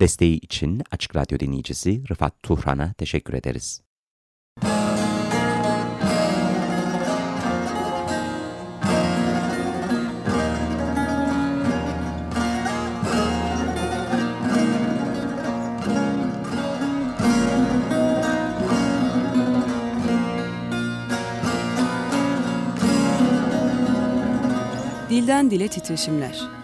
Desteği için Açık Radyo dinleyicisi Rıfat Tuhran'a teşekkür ederiz. Dilden Dile Titreşimler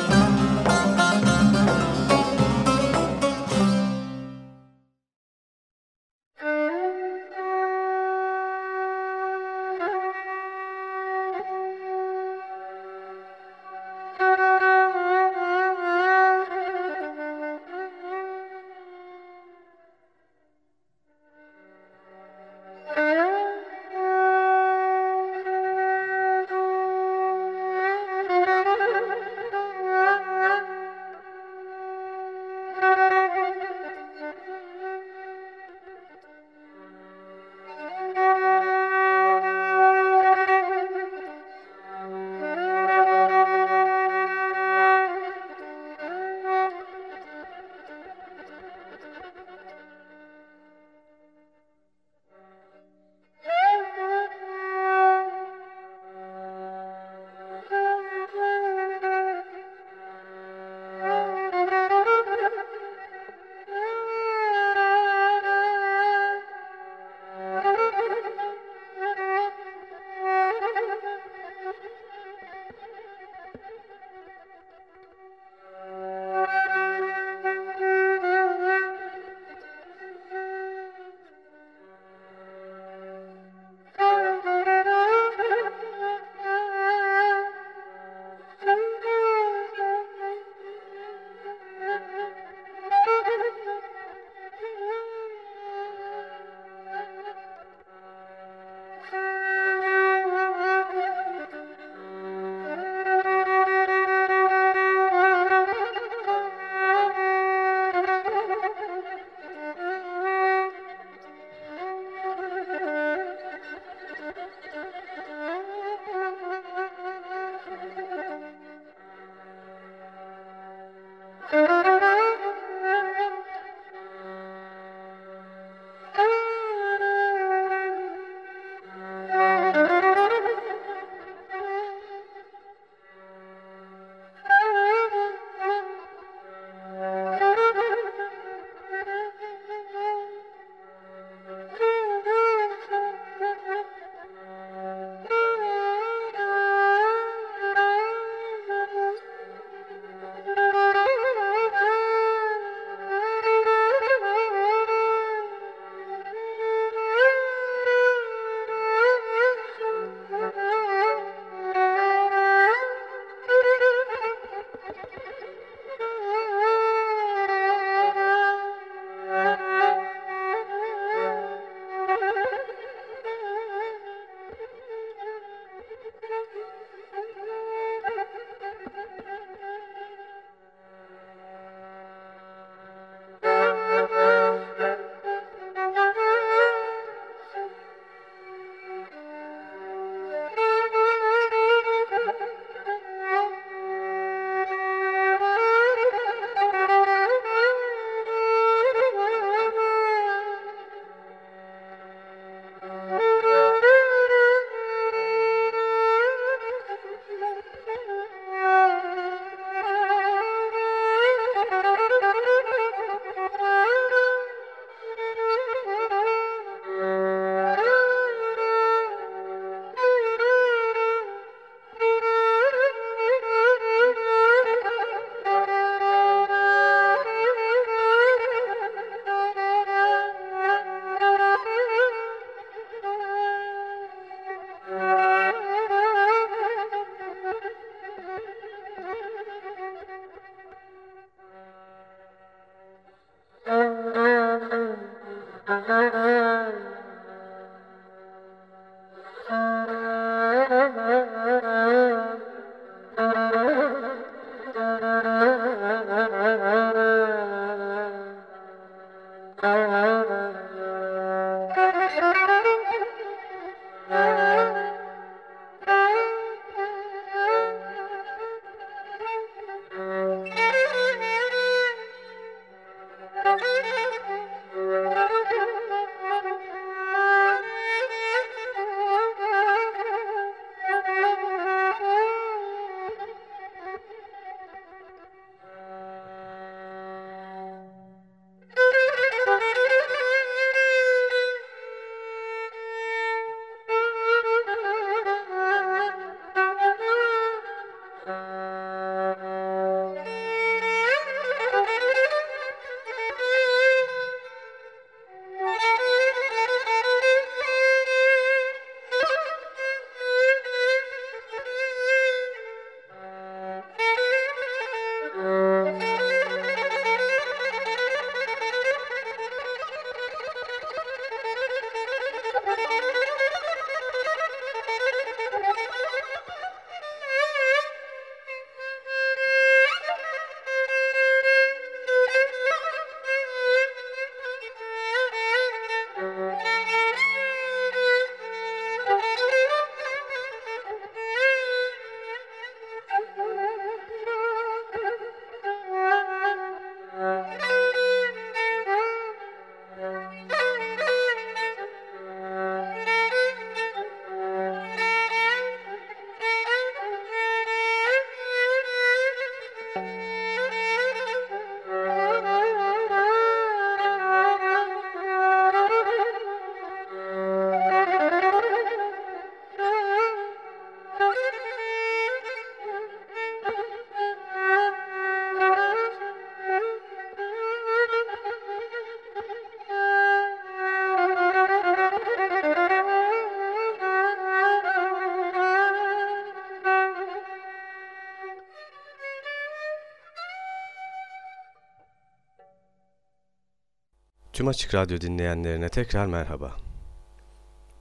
Tüm Açık Radyo dinleyenlerine tekrar merhaba.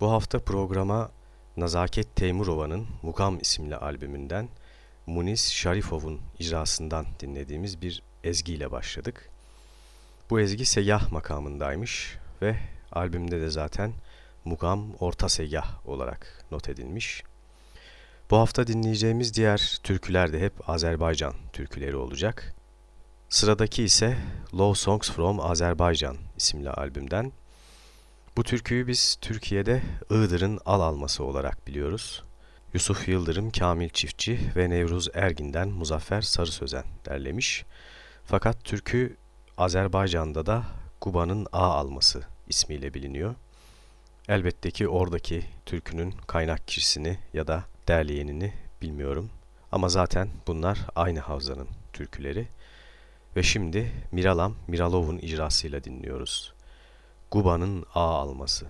Bu hafta programa Nazaket Teymurova'nın Mukam isimli albümünden Muniz Şarifov'un icrasından dinlediğimiz bir ezgiyle başladık. Bu ezgi seyyah makamındaymış ve albümde de zaten Mukam Orta Seyyah olarak not edilmiş. Bu hafta dinleyeceğimiz diğer türküler de hep Azerbaycan türküleri olacak. Sıradaki ise Love Songs from Azerbaijan isimli albümden. Bu türküyü biz Türkiye'de Iğdır'ın al alması olarak biliyoruz. Yusuf Yıldırım, Kamil Çiftçi ve Nevruz Ergin'den Muzaffer Sarı Sözen derlemiş. Fakat türkü Azerbaycan'da da Kuba'nın A alması ismiyle biliniyor. Elbette ki oradaki türkünün kaynak kişisini ya da derleyenini bilmiyorum. Ama zaten bunlar aynı havzanın türküleri. Ve şimdi Miralam Miralov'un icrasıyla dinliyoruz. Guba'nın A alması.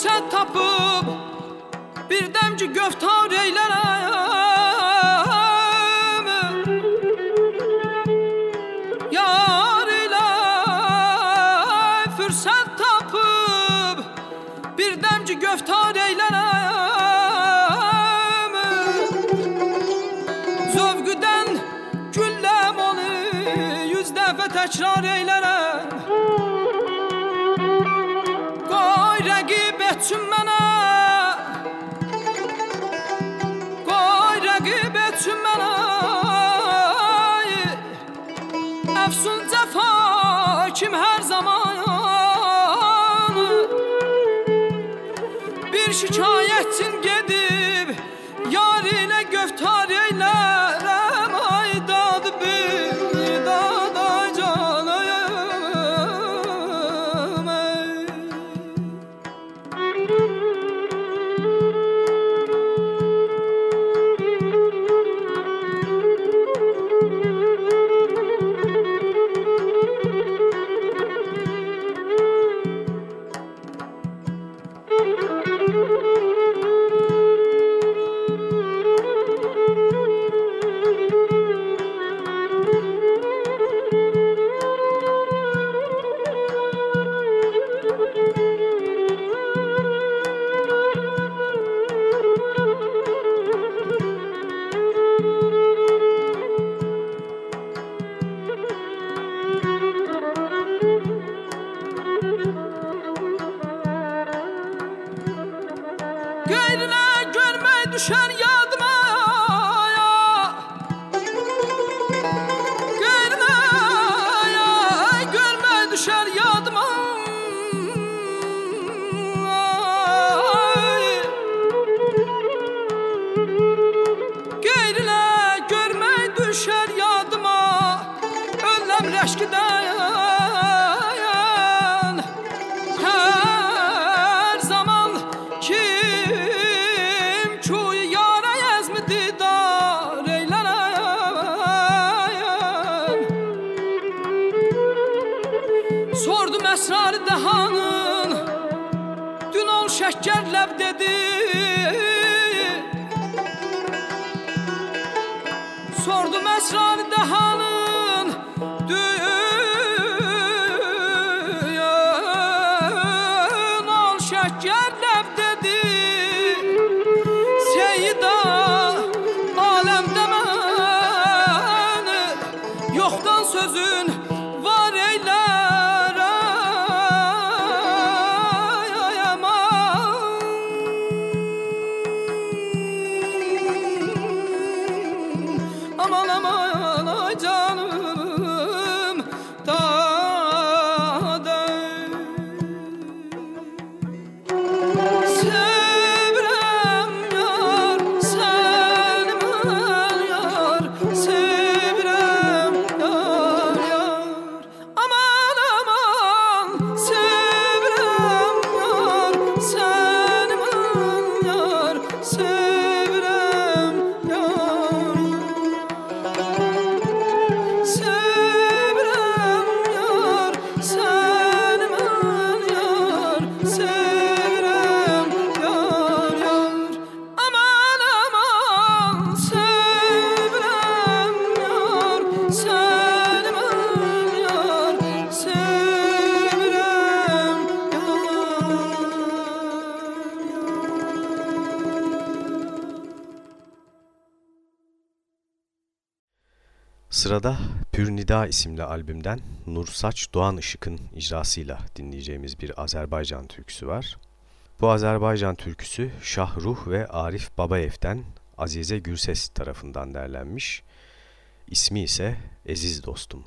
qüssə tapıb Bir dəmci göftar eylərəm. isimli albümden Nursaç Doğan Işık'ın icrasıyla dinleyeceğimiz bir Azerbaycan türküsü var. Bu Azerbaycan türküsü Şahruh ve Arif Babayev'den Azize Gürses tarafından derlenmiş. İsmi ise Eziz Dostum.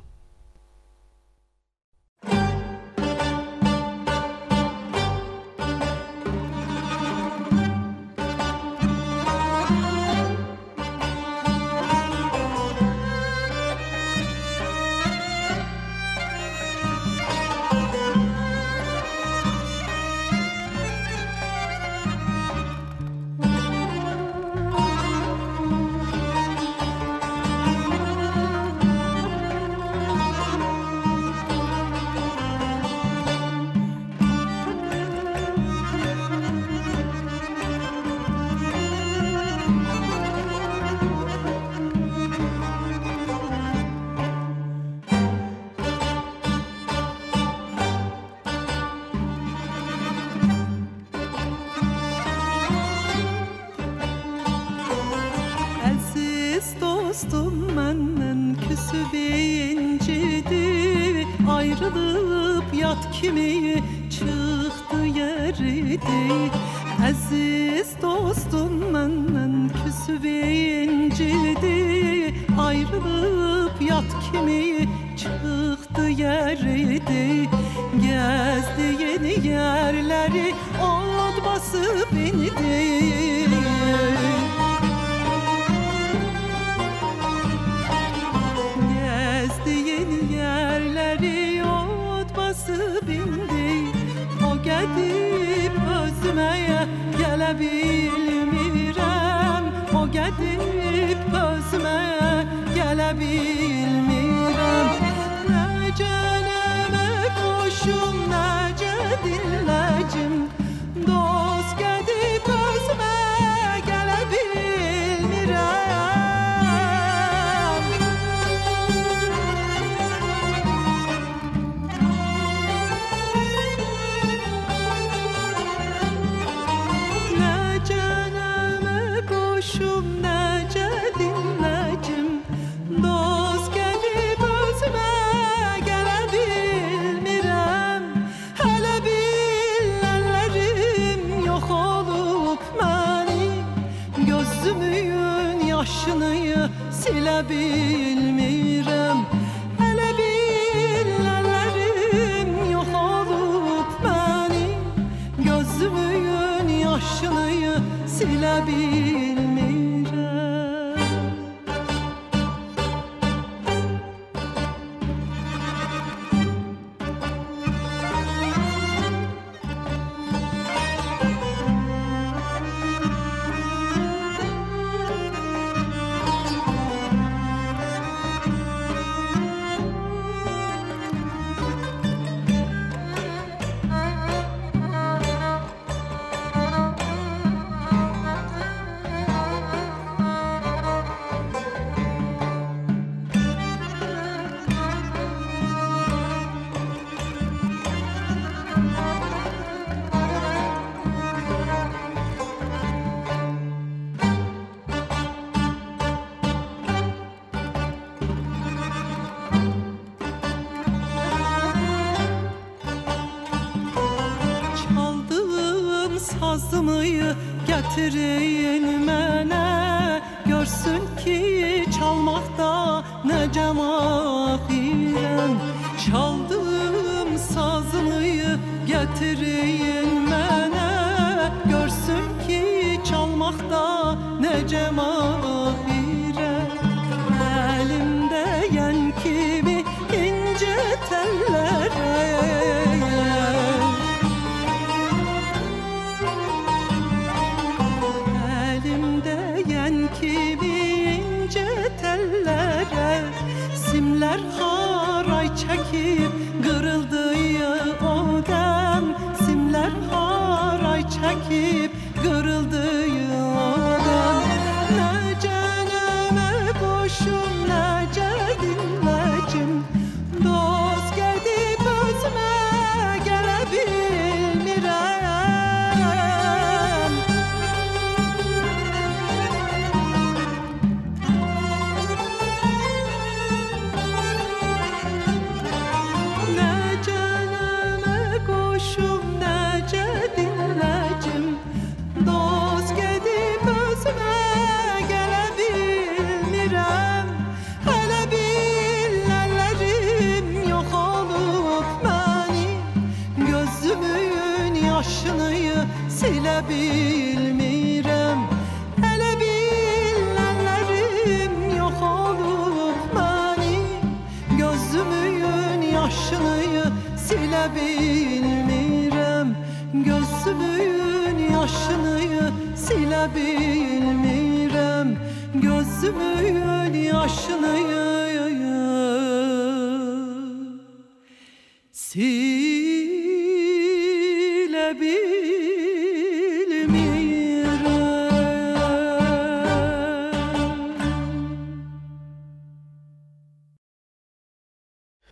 olmakta ne cemaat?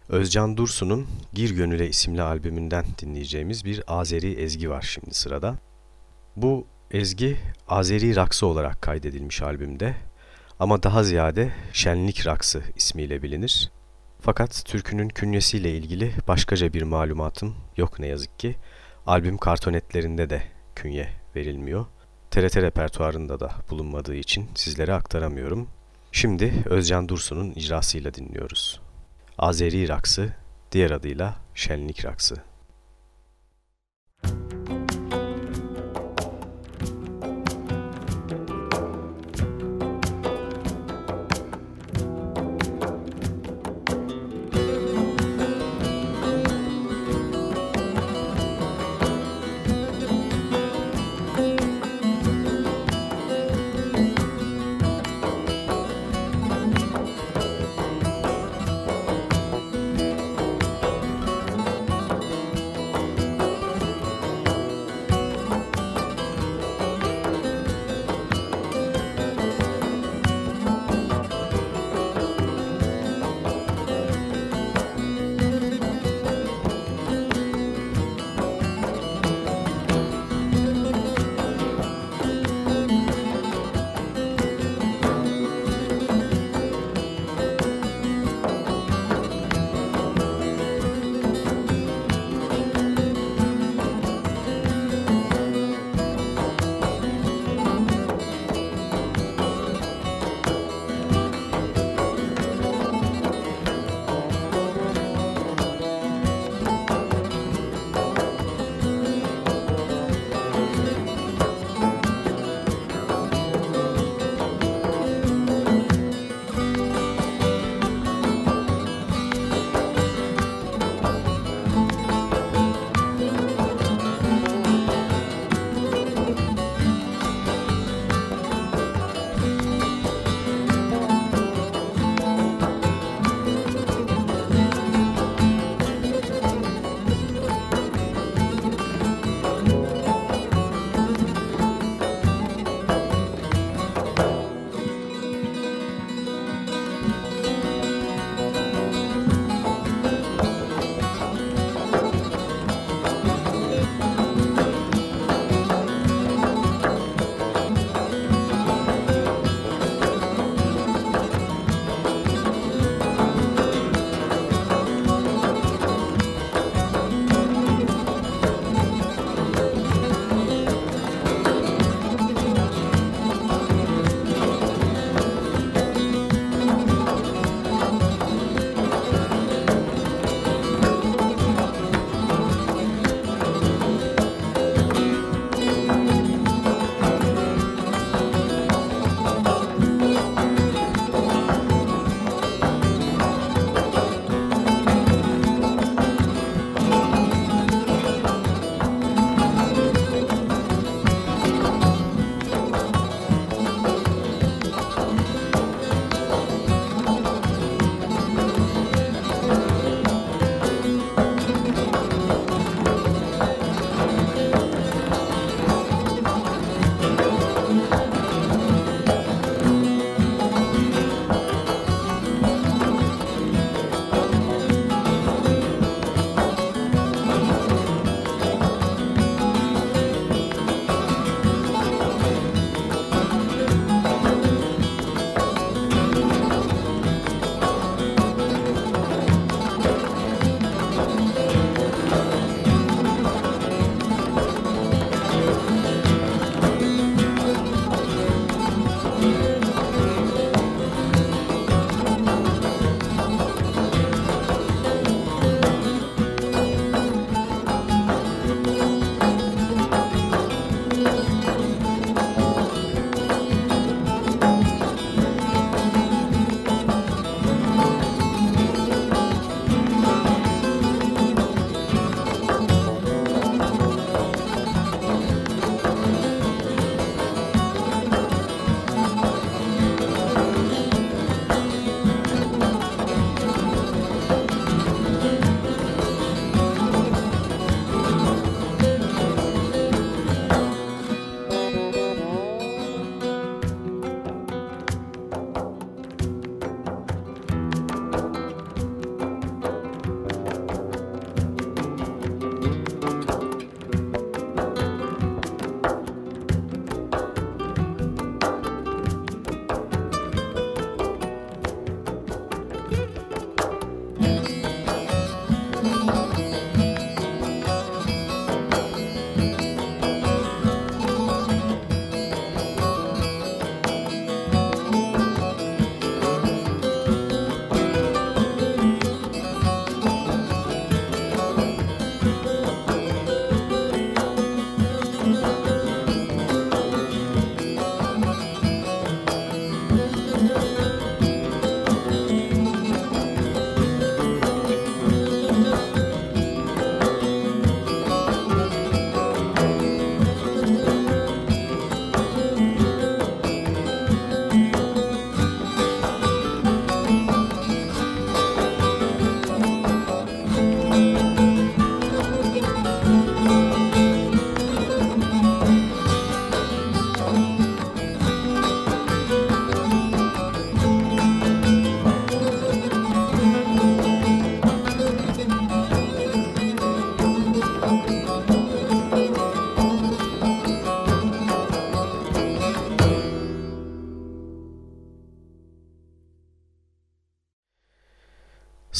Özcan Dursun'un Gir Gönüle isimli albümünden dinleyeceğimiz bir Azeri ezgi var şimdi sırada. Bu ezgi Azeri raksı olarak kaydedilmiş albümde ama daha ziyade Şenlik Raksı ismiyle bilinir. Fakat türkünün künyesiyle ilgili başkaca bir malumatım yok ne yazık ki. Albüm kartonetlerinde de künye verilmiyor. TRT repertuarında da bulunmadığı için sizlere aktaramıyorum. Şimdi Özcan Dursun'un icrasıyla dinliyoruz. Azeri Raksı, diğer adıyla Şenlik Raksı.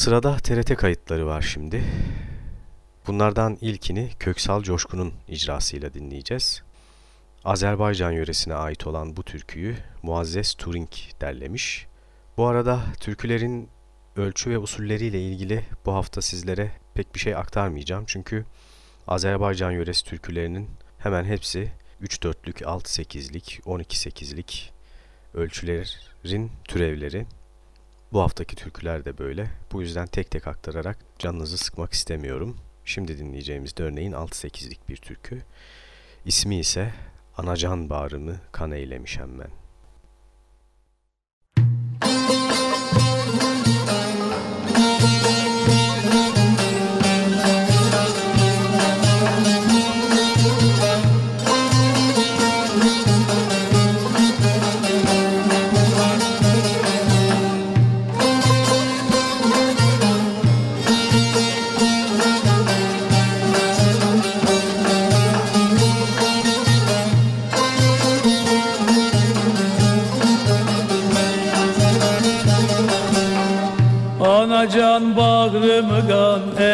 Sırada TRT kayıtları var şimdi. Bunlardan ilkini Köksal Coşkun'un icrasıyla dinleyeceğiz. Azerbaycan yöresine ait olan bu türküyü Muazzez Turing derlemiş. Bu arada türkülerin ölçü ve usulleriyle ilgili bu hafta sizlere pek bir şey aktarmayacağım. Çünkü Azerbaycan yöresi türkülerinin hemen hepsi 3-4'lük, 6-8'lik, 12-8'lik ölçülerin türevleri. Bu haftaki türküler de böyle. Bu yüzden tek tek aktararak canınızı sıkmak istemiyorum. Şimdi dinleyeceğimiz de örneğin 6-8'lik bir türkü. İsmi ise Anacan bağrımı kan eylemiş ben.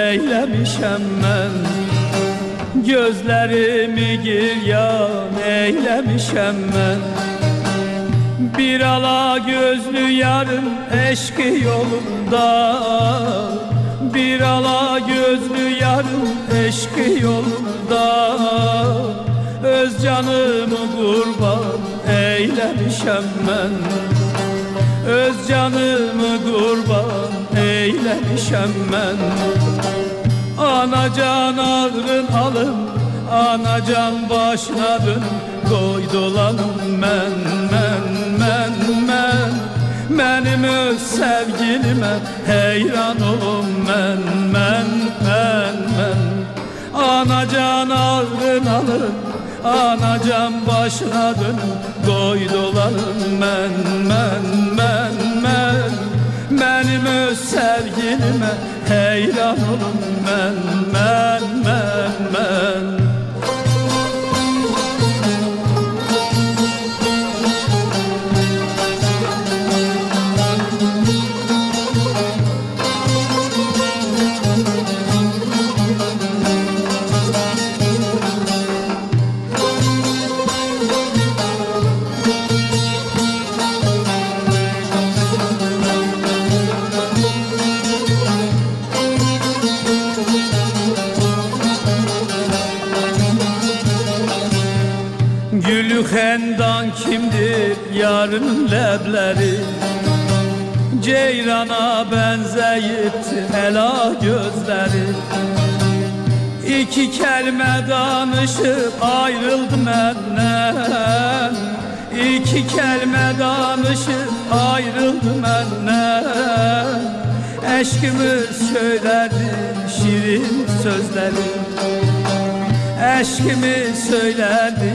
Eylemişem ben. Gözlerimi giryan eylemişem ben. Bir ala gözlü yarın eşki yolunda. Bir ala gözlü yarın eşki yolunda. Öz canımı kurban eylemişem ben Öz canımı kurban eylemişem ben. Anacan ağrın alım Anacan başına dön. Koy men men men men. Benim öz sevgilime heyran olum men men men men. Anacan ağrın alım Anacan başına dön Koy dolanım men men men men benim öz sevgilime heyran olun men men men men. Hendan lebleri Ceyrana benzeyip ela gözleri. İki kelime danışıp ayrıldı menden İki kelime danışıp ayrıldı menden Eşkimi söylerdi şirin sözleri. Eşkimi söylerdi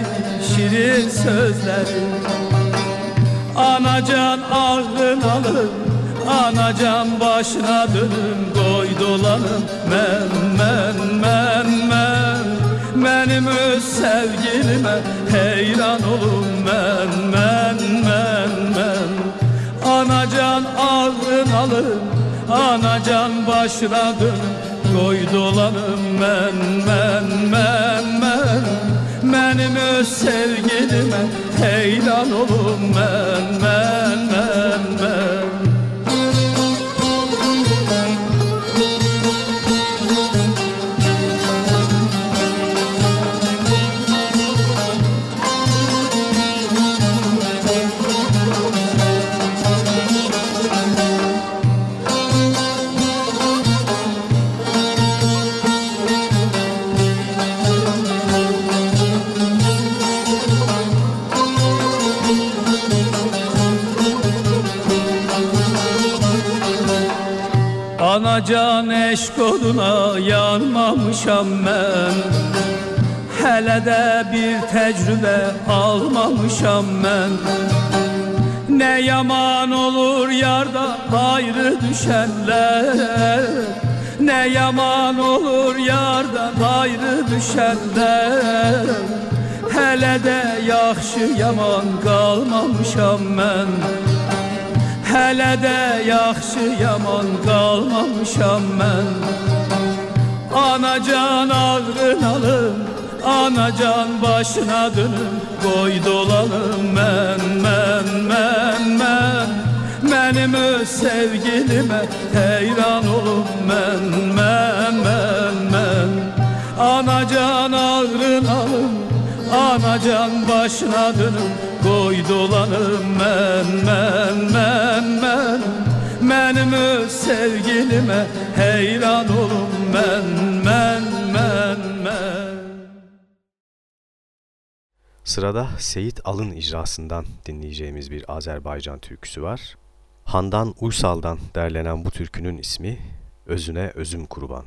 şirin sözleri Anacan ağrın alın Anacan başına dönün Koy dolanın men men men men Benim öz sevgilime heyran olun. Men men men men Anacan ağrın alın Anacan başına dönün Koy dolanın men men men men benim öz sevgilime heyran olum men men men men Anacan eşk oduna yanmamışam ben. Hele de bir tecrübe almamışam ben. Ne yaman olur yarda ayrı düşenler. Ne yaman olur yardan ayrı düşenler. Hele de yaxşı yaman kalmamışam ben Hələ də yaxşı yaman qalmamışam mən. Anacan ağrın alım Anacan başına dönüm Qoy dolanım mən, mən, mən, mən. Mənim öz sevgilimə heyran olum mən, mən, mən, mən. Anacan ağrın alım Anacan başına dönüm Qoy dolanım mən, mən, mən, mən Mənim öz sevgilimə heyran olum mən, mən, mən Sırada Seyit Alın icrasından dinleyeceğimiz bir Azerbaycan türküsü var. Handan Uysal'dan derlenen bu türkünün ismi Özüne Özüm Kurban.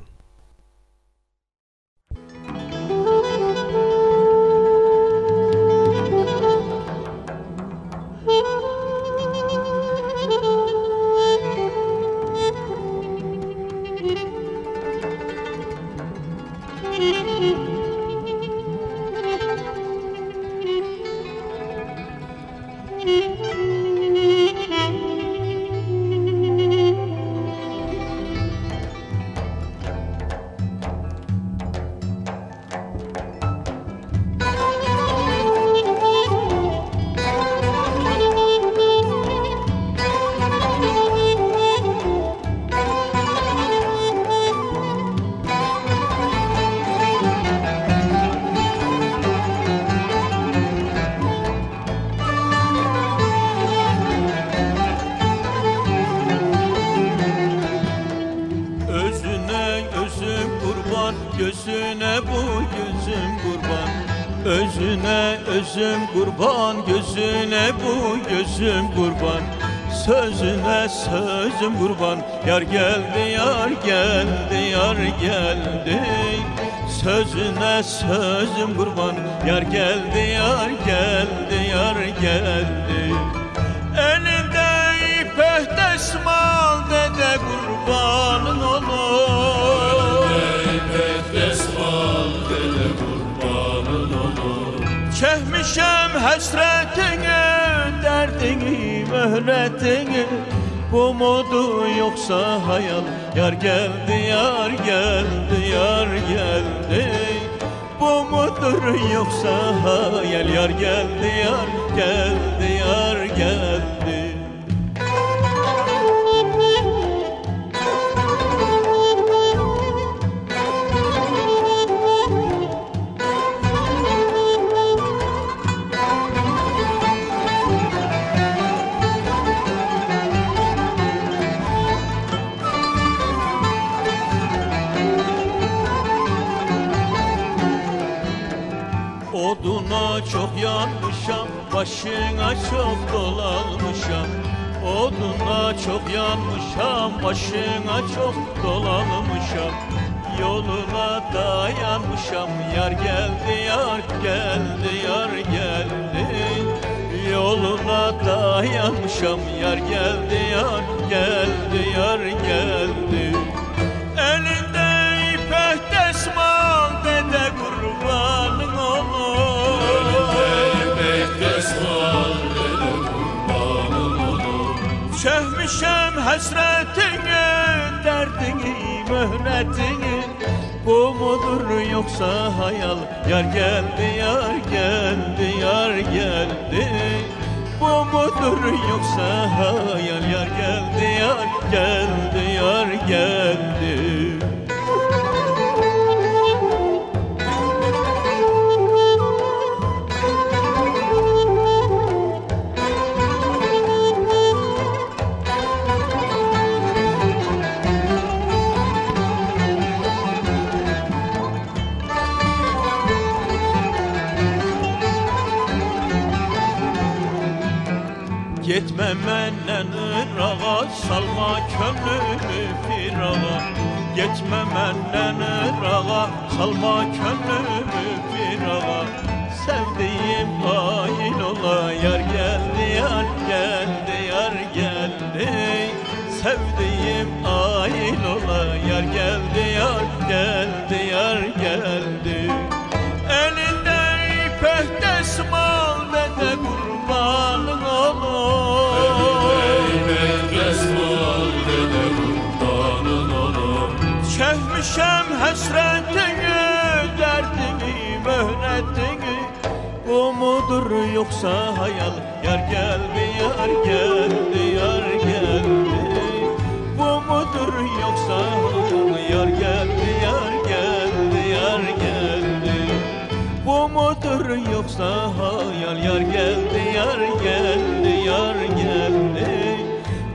Özüm kurban, gözüne bu gözüm kurban. Sözüne sözüm kurban, yar geldi yar geldi yar geldi. Sözüne sözüm kurban, yar geldi yar geldi yar geldi. Elinde ipek desmal dede kurbanın Çekmişem hasretini, derdini, mühretini Bu mudu yoksa hayal. Yar geldi, yar geldi, yar geldi. Bu mudur yoksa hayal? Yar geldi, yar geldi, yar geldi Oduna çok yanmışam, başına çok dolanmışam Oduna çok yanmışam, başına çok dolanmışam Yoluna dayanmışam, yar geldi, yar geldi, yar geldi. Yoluna dayanmışam, yar geldi, yar geldi, yar geldi hasretini, derdini, mühretini Bu mudur yoksa hayal Yar geldi, yar geldi, yar geldi Bu mudur yoksa hayal Yar geldi, yar geldi, yar geldi salma könlümü firağa Gitme menden Irak'a salma könlümü firağa Sevdiğim hain ola. Yar geldi yar geldi yar geldi. Sevdiğim hain ola. Yar geldi yar geldi yar geldi yoksa hayal Yar geldi yar geldi yar geldi. Bu mudur yoksa hayal? Yar geldi yar geldi yar geldi. Bu mudur yoksa hayal? Yar geldi yar geldi yar geldi.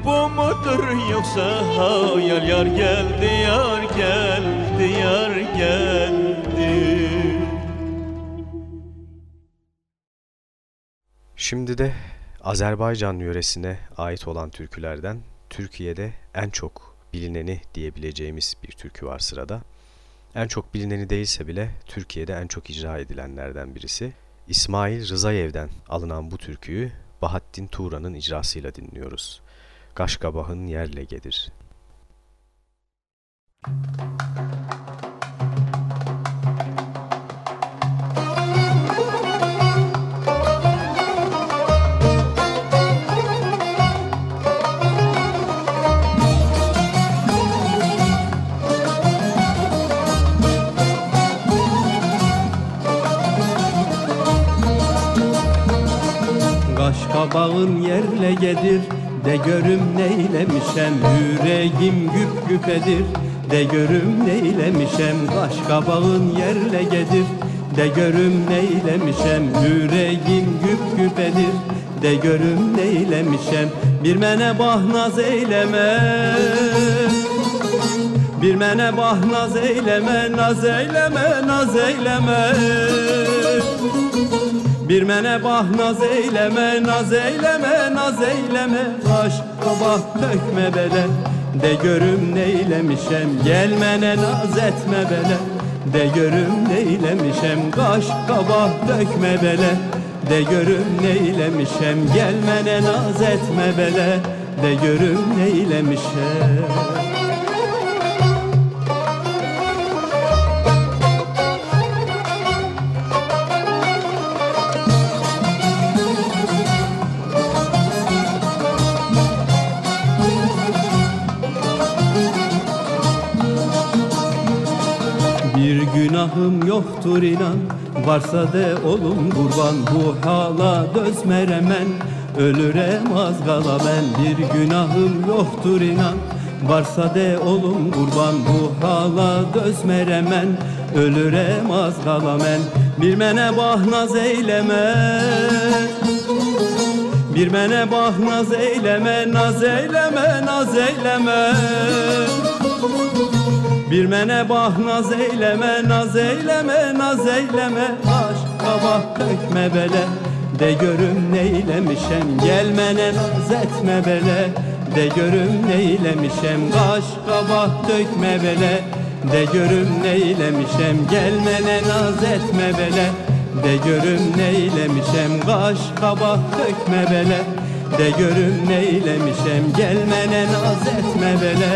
Bu mudur yoksa hayal? Yar geldi yar geldi yar geldi Şimdi de Azerbaycan yöresine ait olan türkülerden Türkiye'de en çok bilineni diyebileceğimiz bir türkü var sırada. En çok bilineni değilse bile Türkiye'de en çok icra edilenlerden birisi. İsmail Rızayev'den alınan bu türküyü Bahattin Tuğra'nın icrasıyla dinliyoruz. Gaşkabah'ın yerle gedir. Qaş qabağın yerlə gedir De görüm neyləmişəm Yüreğim güp güp edir. De görüm neyləmişəm Qaş qabağın yerlə gedir De görüm neyləmişəm Yüreğim güp güp edir. De görüm neyləmişəm Bir mənə bax naz eyləmə Bir mənə bax naz eyləmə Naz eyləmə, naz eyləmə Bir mənə bax naz eyləmə, naz eyləmə, naz eyləmə Qaş qabaq tökmə belə De görüm neyləmişəm Gəl mənə naz etmə belə De görüm neyləmişəm Qaş qabaq tökmə belə De görüm neyləmişəm Gəl mənə naz etmə belə De görüm neyləmişəm günahım yoktur inan. Varsa de olum kurban Bu hala dözmeremem Ölürem az kala ben Bir günahım yoktur inan. Varsa de olum kurban Bu hala dözmeremem Ölürem az kala ben Bir mene bah naz eyleme. Bir mene bah naz eyleme Naz eyleme, naz eyleme bir mənə bax naz eyləmə, naz eyləmə, naz eyləmə Baş qabaq tökmə belə De görüm neyləmişəm Gəl mənə naz etmə belə De görüm neyləmişəm Qaş qabaq tökmə belə De görüm neyləmişəm Gəl mənə naz etmə belə De görüm neyləmişəm Qaş qabaq tökmə belə De görüm neyləmişəm Gəl mənə naz etmə belə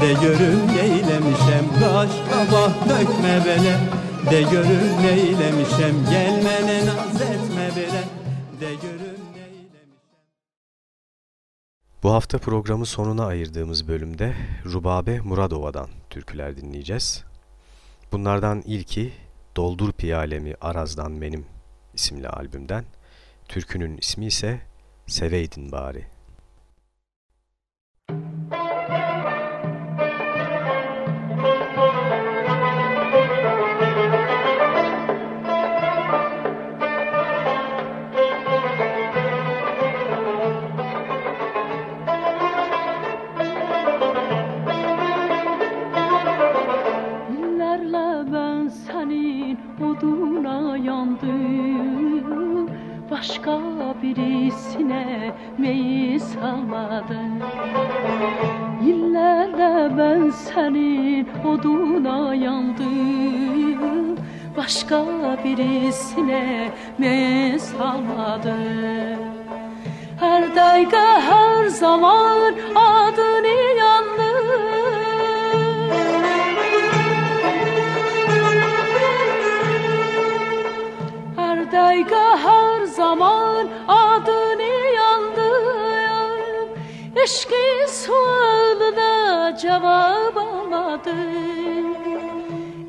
De görüm neyləmişəm Qaş qabaq tökmə belə De görüm neyləmişəm Gəl mənə naz etmə belə De neyləmişəm Bu hafta programı sonuna ayırdığımız bölümde Rubabe Muradova'dan türküler dinleyeceğiz. Bunlardan ilki Doldur Piyalemi Araz'dan Benim isimli albümden. Türkünün ismi ise Seveydin Bari. Dillerle Başka birisine meyi salmadım Yıllarla ben senin oduna yandım. Başka birisine meyi salmadım Her dakika her zaman adını yandım. Her dakika zaman adını yandım Eşki sualına cevap almadım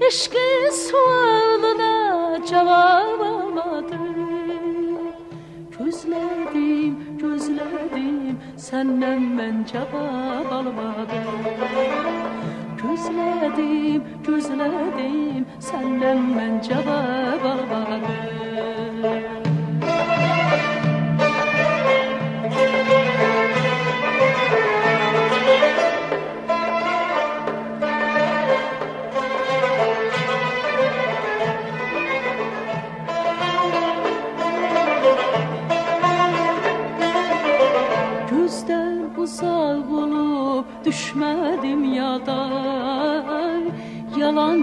Eşki sualına cevap almadım Gözlədim, gözlədim, səndən mən cavab almadım. Gözlədim, gözlədim, səndən mən cavab almadım.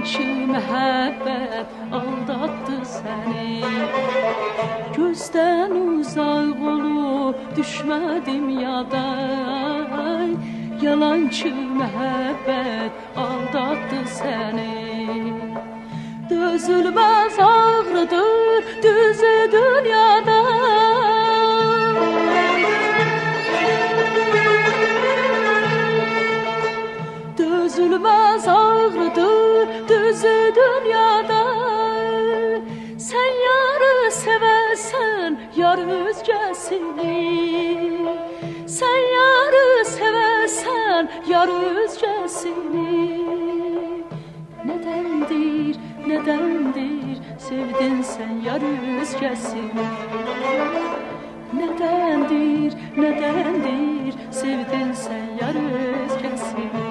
Yalançı məhəbbət aldatdı səni Gözdən uzaq olub düşmədim yada Yalançı məhəbbət aldatdı səni Dözülməz ağrıdır düzü dünyada Dözülmez ağrıdır dünyada Sen yarı seversen yar özcesini Sen yarı seversen yar özcesini Nedendir, nedendir sevdin sen yar özcesini Nedendir, nedendir sevdin sen yar özcesini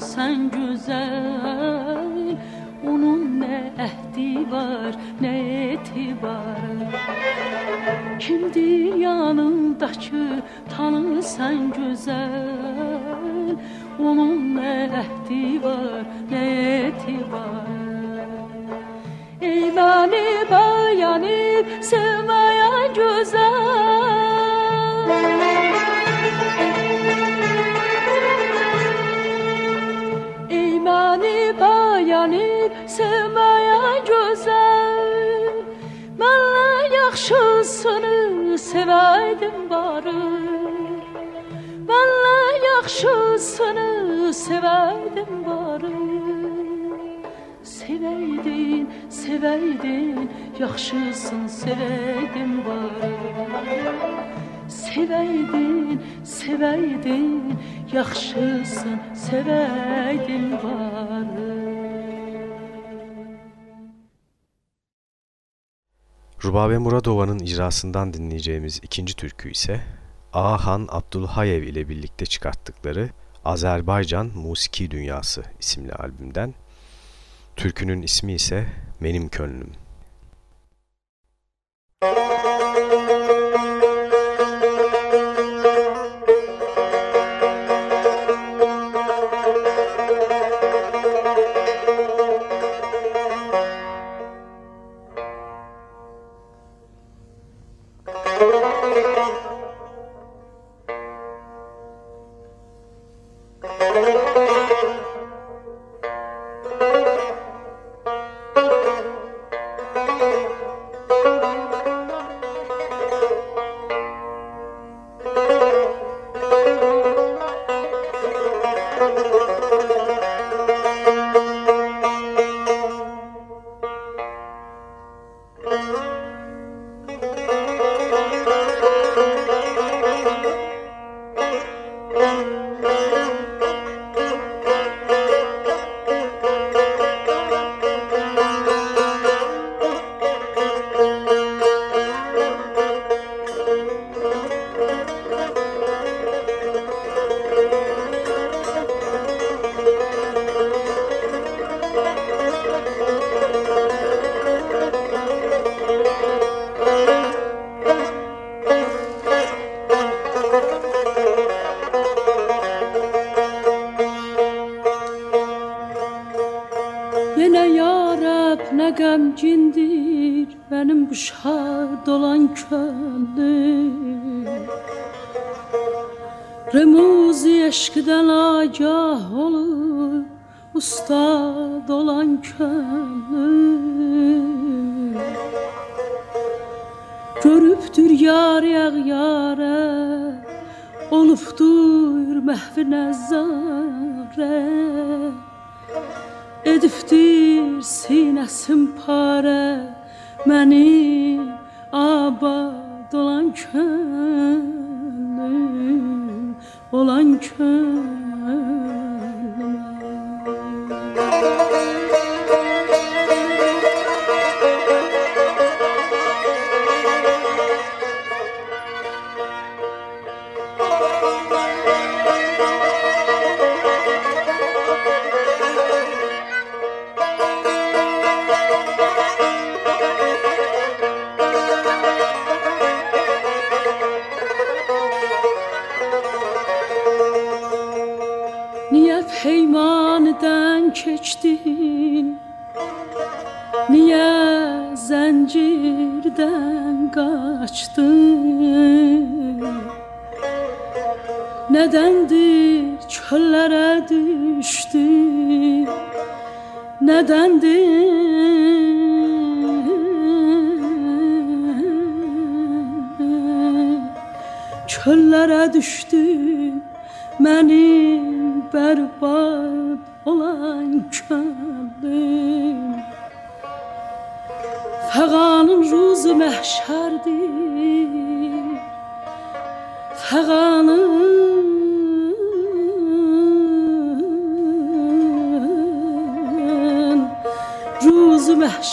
sen güzel. Onun ne ehdi var ne etibarı Kimdir yanındakı tanırsan güzel? Onun ne ehdi var ne etibarı Ey beni beğenip sevmeyen güzel yaxşısını sevəydim barı Mənlə yaxşısını sevəydim barı Sevəydin, sevəydin, yaxşısın sevəydim barı Sevəydin, sevəydin, yaxşısın sevəydin barı Rubabe Muradova'nın icrasından dinleyeceğimiz ikinci türkü ise Ahan Abdülhayev ile birlikte çıkarttıkları Azerbaycan Musiki Dünyası isimli albümden. Türkünün ismi ise Benim Könlüm. ustad Edibdir sinəsim parə Mənim abad olan könlüm Olan könlüm keçtin Niye zincirden kaçtın? Nedendir çöllere düştün? Nedendir? Çöllere düştün Benim berbat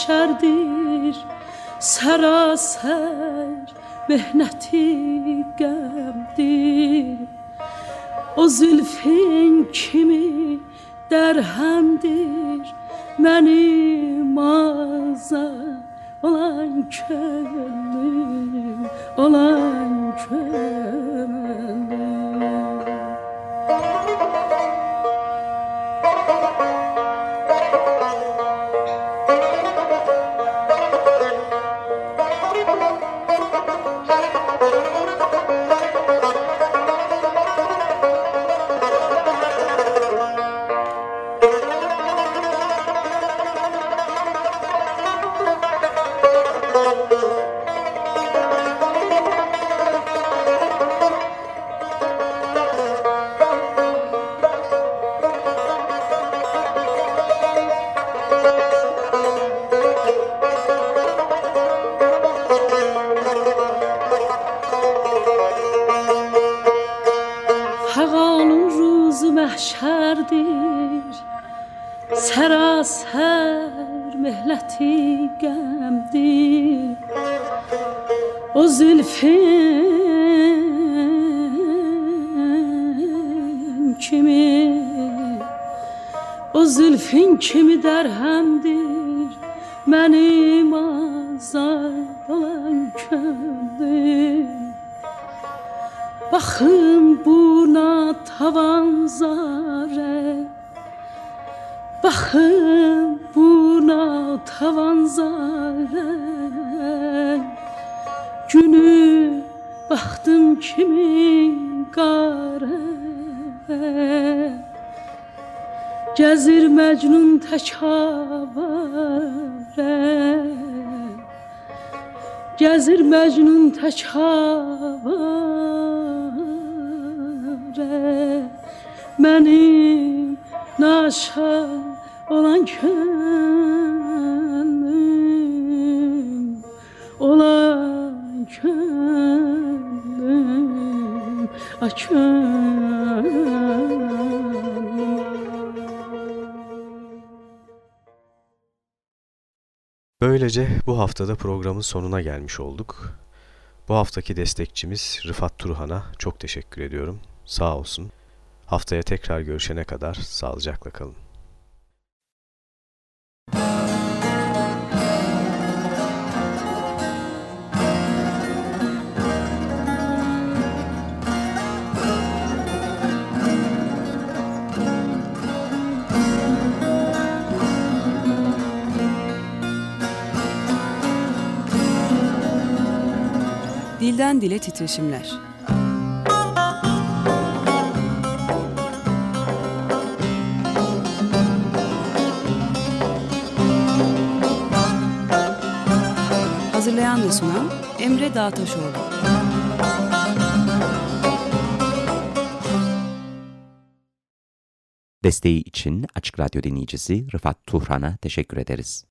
məhşərdir Sərasər mehnəti qəmdir. O zülfün kimi dərhəmdir. Mənim azad olan könlüm Olan könlüm zülfün kimi dərhəmdir Mənim azad olan könlüm. Baxın buna tavan zare Baxın buna tavan zare Günü baxdım kimin qara Gəzir Məcnun tək avare Gəzir Məcnun tək havare Mənim naşad olan könlüm Olan könlüm A könlüm Böylece bu haftada programın sonuna gelmiş olduk. Bu haftaki destekçimiz Rıfat Turhan'a çok teşekkür ediyorum. Sağ olsun. Haftaya tekrar görüşene kadar sağlıcakla kalın. Dilden dile titreşimler. Hazırlayan ve sunan Emre Dağtaşoğlu. Desteği için Açık Radyo dinleyicisi Rıfat Tuhran'a teşekkür ederiz.